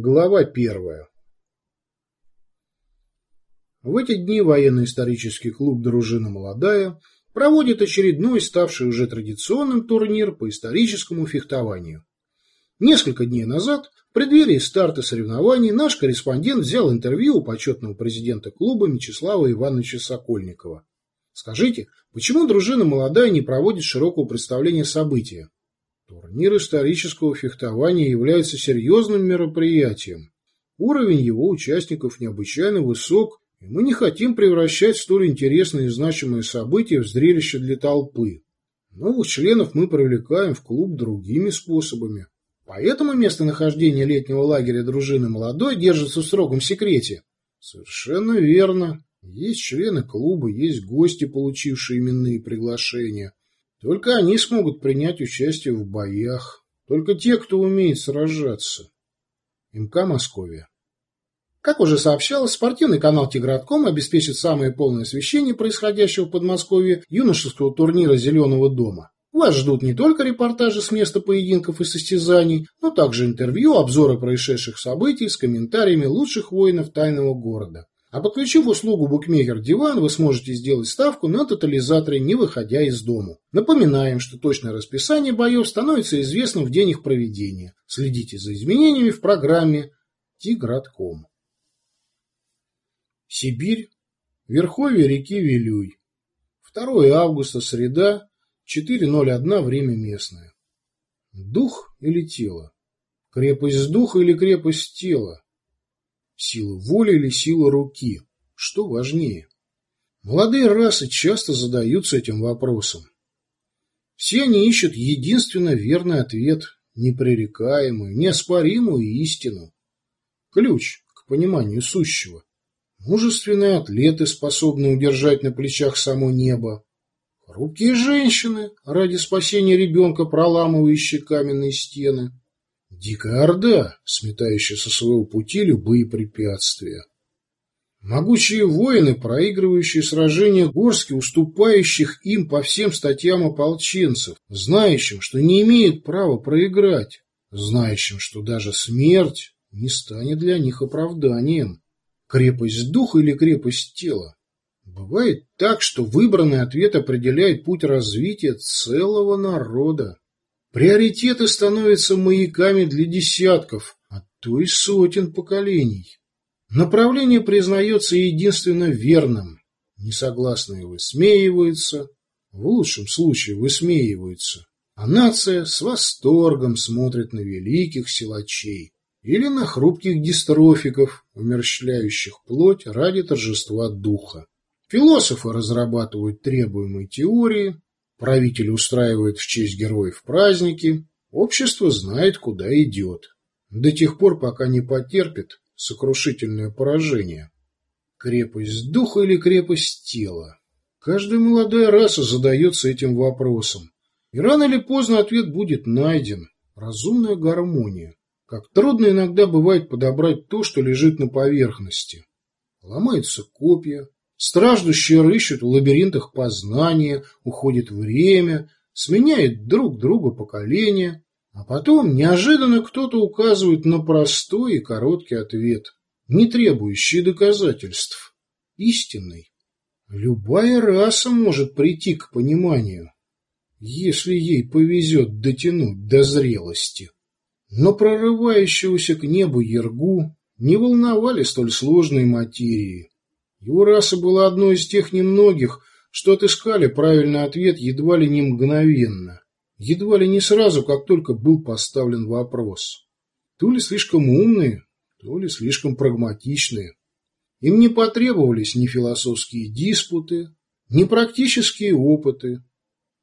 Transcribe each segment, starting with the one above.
Глава первая. В эти дни военно-исторический клуб «Дружина молодая» проводит очередной, ставший уже традиционным турнир по историческому фехтованию. Несколько дней назад, в преддверии старта соревнований, наш корреспондент взял интервью у почетного президента клуба Мячеслава Ивановича Сокольникова. Скажите, почему «Дружина молодая» не проводит широкого представления события? Турнир исторического фехтования является серьезным мероприятием. Уровень его участников необычайно высок, и мы не хотим превращать столь интересное и значимое событие в зрелище для толпы. Новых членов мы привлекаем в клуб другими способами. Поэтому местонахождение летнего лагеря дружины молодой держится в строгом секрете. Совершенно верно. Есть члены клуба, есть гости, получившие именные приглашения. Только они смогут принять участие в боях. Только те, кто умеет сражаться. МК Московия. Как уже сообщалось, спортивный канал «Тигратком» обеспечит самое полное освещение происходящего в Подмосковье юношеского турнира «Зеленого дома». Вас ждут не только репортажи с места поединков и состязаний, но также интервью, обзоры происшедших событий с комментариями лучших воинов тайного города. А подключив услугу букмекер Диван, вы сможете сделать ставку на тотализаторе, не выходя из дому. Напоминаем, что точное расписание боев становится известным в день их проведения. Следите за изменениями в программе Тигратком. Сибирь. Верховье реки Вилюй. 2 августа, среда, 4.01 время местное. Дух или тело? Крепость духа или крепость тела? Сила воли или сила руки? Что важнее? Молодые расы часто задаются этим вопросом. Все они ищут единственно верный ответ, непререкаемую, неоспоримую истину. Ключ к пониманию сущего. Мужественные атлеты, способные удержать на плечах само небо. Хрупкие женщины, ради спасения ребенка, проламывающие каменные стены. Дикая орда, сметающая со своего пути любые препятствия. Могучие воины, проигрывающие сражения горски, уступающих им по всем статьям ополченцев, знающим, что не имеют права проиграть, знающим, что даже смерть не станет для них оправданием. Крепость духа или крепость тела? Бывает так, что выбранный ответ определяет путь развития целого народа. Приоритеты становятся маяками для десятков, а то и сотен поколений. Направление признается единственно верным. Несогласные высмеиваются, в лучшем случае высмеиваются, а нация с восторгом смотрит на великих силачей или на хрупких дистрофиков, умерщвляющих плоть ради торжества духа. Философы разрабатывают требуемые теории, Правитель устраивает в честь героев праздники, общество знает, куда идет. До тех пор, пока не потерпит сокрушительное поражение. Крепость духа или крепость тела? Каждая молодая раса задается этим вопросом. И рано или поздно ответ будет найден. Разумная гармония. Как трудно иногда бывает подобрать то, что лежит на поверхности. Ломаются копья, Страждущие рыщут в лабиринтах познания, уходит время, сменяет друг друга поколения, а потом неожиданно кто-то указывает на простой и короткий ответ, не требующий доказательств, истинный. Любая раса может прийти к пониманию, если ей повезет дотянуть до зрелости. Но прорывающегося к небу Ергу не волновали столь сложные материи. Его раса была одной из тех немногих, что отыскали правильный ответ едва ли не мгновенно, едва ли не сразу, как только был поставлен вопрос. То ли слишком умные, то ли слишком прагматичные. Им не потребовались ни философские диспуты, ни практические опыты.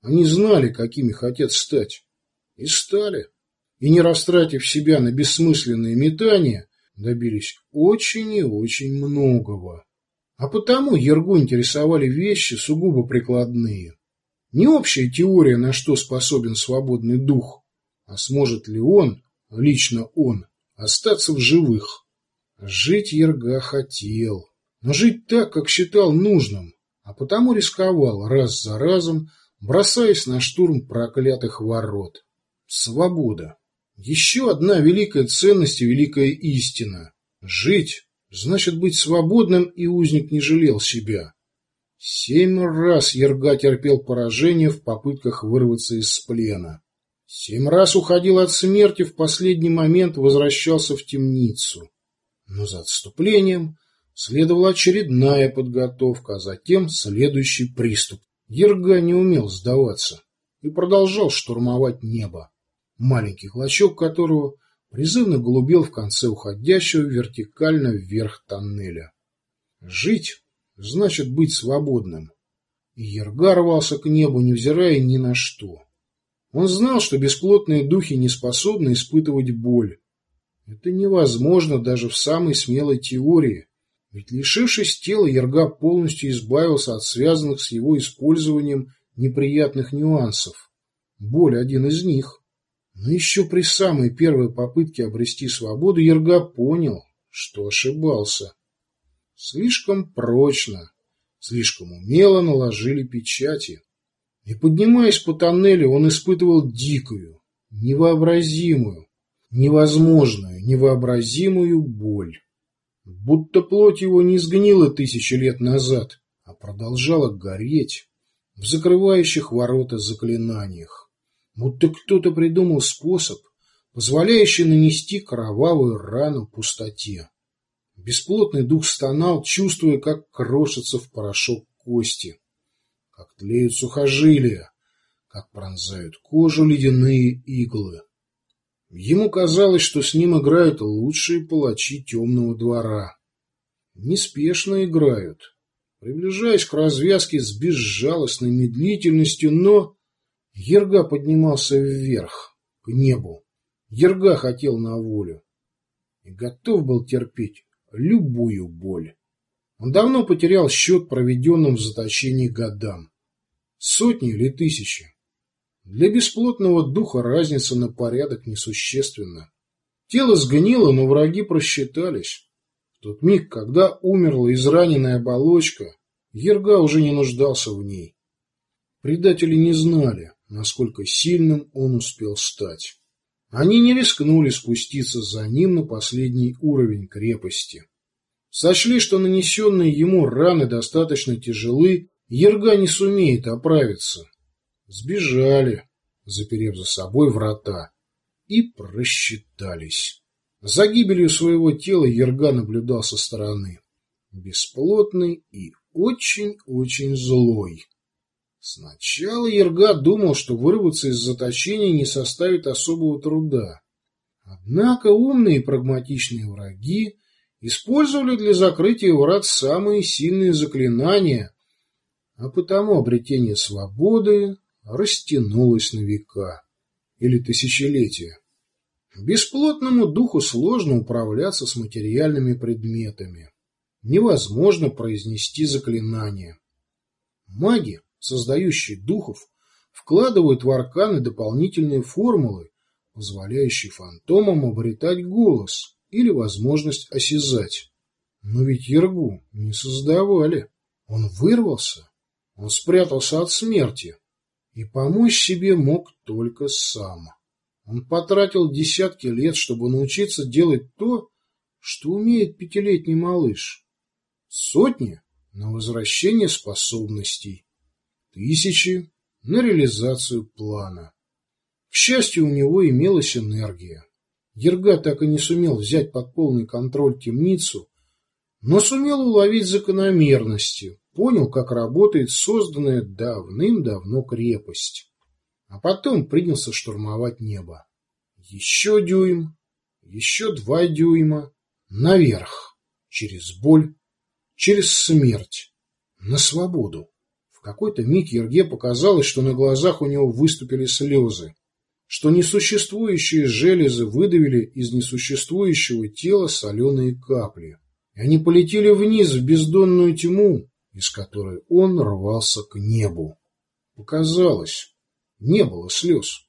Они знали, какими хотят стать. И стали. И не растратив себя на бессмысленные метания, добились очень и очень многого. А потому Ергу интересовали вещи сугубо прикладные. Не общая теория, на что способен свободный дух, а сможет ли он, лично он, остаться в живых. Жить Ерга хотел, но жить так, как считал нужным, а потому рисковал раз за разом, бросаясь на штурм проклятых ворот. Свобода. Еще одна великая ценность и великая истина. Жить значит быть свободным, и узник не жалел себя. Семь раз Ерга терпел поражение в попытках вырваться из плена. Семь раз уходил от смерти, в последний момент возвращался в темницу. Но за отступлением следовала очередная подготовка, а затем следующий приступ. Ерга не умел сдаваться и продолжал штурмовать небо, маленький клочок которого призывно голубел в конце уходящего вертикально вверх тоннеля. Жить значит быть свободным. И Ерга рвался к небу, невзирая ни на что. Он знал, что бесплотные духи не способны испытывать боль. Это невозможно даже в самой смелой теории, ведь лишившись тела, Ерга полностью избавился от связанных с его использованием неприятных нюансов. Боль один из них. Но еще при самой первой попытке обрести свободу Ерга понял, что ошибался. Слишком прочно, слишком умело наложили печати. И поднимаясь по тоннелю, он испытывал дикую, невообразимую, невозможную, невообразимую боль. Будто плоть его не сгнила тысячи лет назад, а продолжала гореть в закрывающих ворота заклинаниях. Будто кто-то придумал способ, позволяющий нанести кровавую рану пустоте. Бесплотный дух стонал, чувствуя, как крошатся в порошок кости как тлеют сухожилия, как пронзают кожу ледяные иглы. Ему казалось, что с ним играют лучшие палачи темного двора. Неспешно играют, приближаясь к развязке с безжалостной медлительностью, но... Ерга поднимался вверх, к небу. Ерга хотел на волю и готов был терпеть любую боль. Он давно потерял счет проведенным в заточении годам. Сотни или тысячи. Для бесплотного духа разница на порядок несущественна. Тело сгнило, но враги просчитались. В тот миг, когда умерла израненная оболочка, Ерга уже не нуждался в ней. Предатели не знали, насколько сильным он успел стать. Они не рискнули спуститься за ним на последний уровень крепости. Сочли, что нанесенные ему раны достаточно тяжелы, Ерга не сумеет оправиться. Сбежали, заперев за собой врата, и просчитались. За гибелью своего тела Ерга наблюдал со стороны. Бесплотный и очень-очень злой. Сначала Ерга думал, что вырваться из заточения не составит особого труда. Однако умные и прагматичные враги использовали для закрытия врат самые сильные заклинания, а потому обретение свободы растянулось на века или тысячелетия. Бесплотному духу сложно управляться с материальными предметами. Невозможно произнести заклинания. Маги, создающие духов, вкладывают в арканы дополнительные формулы, позволяющие фантомам обретать голос – или возможность осязать. Но ведь Ергу не создавали. Он вырвался, он спрятался от смерти и помочь себе мог только сам. Он потратил десятки лет, чтобы научиться делать то, что умеет пятилетний малыш. Сотни на возвращение способностей, тысячи на реализацию плана. К счастью, у него имелась энергия. Ерга так и не сумел взять под полный контроль темницу, но сумел уловить закономерности, понял, как работает созданная давным-давно крепость. А потом принялся штурмовать небо. Еще дюйм, еще два дюйма, наверх, через боль, через смерть, на свободу. Какой-то миг Ерге показалось, что на глазах у него выступили слезы что несуществующие железы выдавили из несуществующего тела соленые капли, и они полетели вниз в бездонную тьму, из которой он рвался к небу. Показалось, не было слез,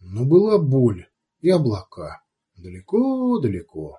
но была боль и облака далеко-далеко.